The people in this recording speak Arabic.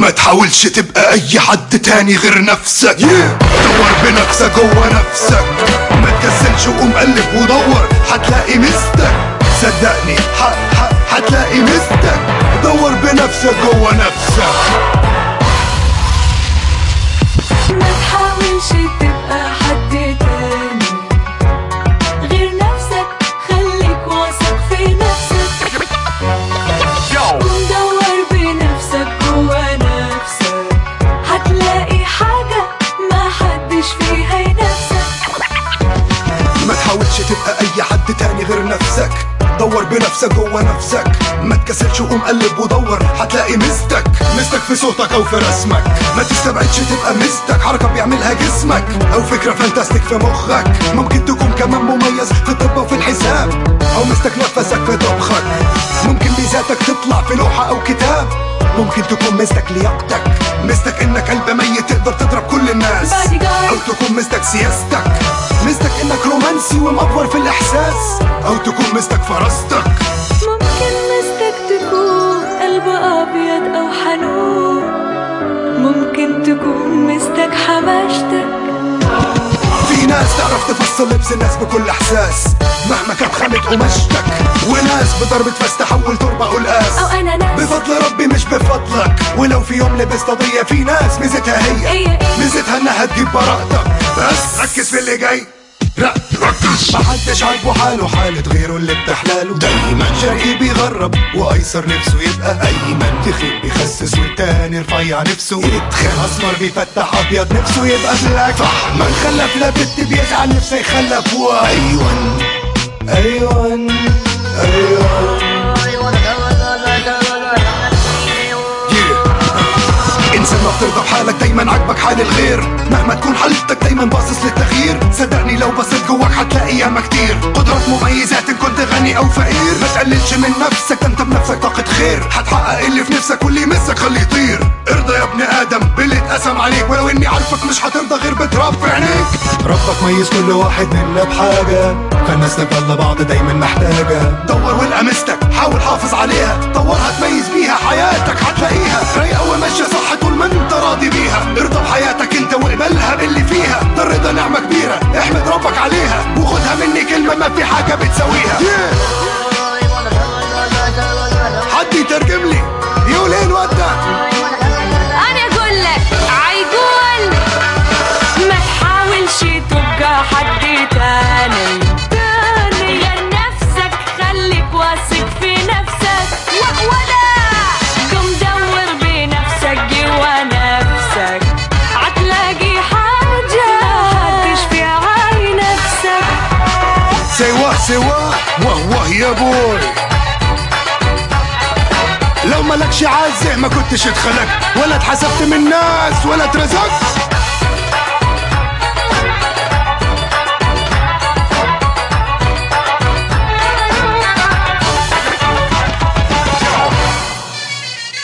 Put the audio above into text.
ما تحاولش تبقى أي حد تاني غير نفسك. دور بنفسك جوه نفسك. ما تكسلش وقوم قلب ودور. هتلاقي مستك. صدقني هتلاقي مستك. دور بنفسك جوه نفسك. تبقى أي حد تاني غير نفسك. دور بنفسك جوه نفسك. ما تكسلش وقوم قلب ودور هتلاقي مستك مستك في صوتك أو في رسمك. ما تستبعدش تبقى مستك حركة بيعملها جسمك. أو فكرة فانتاستيك في مخك. ممكن تكون كمان مميز في الطب وفي الحساب. أو مستك نفسك في طبخك. ممكن ميزاتك تطلع في لوحة أو كتاب. ممكن تكون مستك لياقتك. مستك إنك قلب ميت تقدر تضرب كل الناس. أو تكون مستك سياستك. رومانسي ومأفور في الإحساس. أو تكون مستك فراستك ممكن مستك تكون قلب أبيض أو حنون. ممكن تكون مستك حماشتك في ناس تعرف تفصل لبس الناس بكل إحساس. مهما كانت خامة قماشتك. وناس بضربة فاس تحول تربة قلقاس أو أنا ناس بفضل ربي مش بفضلك. ولو في يوم لبست قضية في ناس ميزتها هي؟ ميزتها إنها تجيب براءتك. بس ركز في اللي جاي. ركز محدش عاجبه حاله حالة غيره اللي بتحلاله. دايما شرقي بيغرب وأيسر نفسه يبقى أيمن. تخين بيخسس والتاني رفيع نفسه. يتخن أسمر بيفتح أبيض نفسه يبقى بلاك. صح من خلف لا بت بيزعل نفسه يخلف وايون ايون ايون بترضى بحالك دايما عاجبك حال الغير. مهما تكون حالتك دايما باصص للتغيير صدقني لو بصيت جواك هتلاقي ياما كتير. قدرات مميزات إن كنت غني أو فقير. ما تقللش من نفسك أنت بنفسك طاقة خير. هتحقق اللي في نفسك واللي يمسك خليه يطير. ارضى يا ابن آدم باللي اتقسم عليك. ولو إني عارفك مش هترضى غير بتراب في عينيك. ربك ميز كل واحد منا بحاجة. فالناس تفضل بعض دايما محتاجة. دور والقى مستك حاول حافظ عليها. طورها تميز بيها حياتك. هتلاقيها ما في حاجة بتساويها حد يترجم لي؟ يقول إيه الواد ده؟ أنا أقول لك عيقول. ما تحاولش تبقى حد يا بوي. لو مالكش عازة ما كنتش اتخلقت ولا اتحسبت من الناس ولا اترزقت.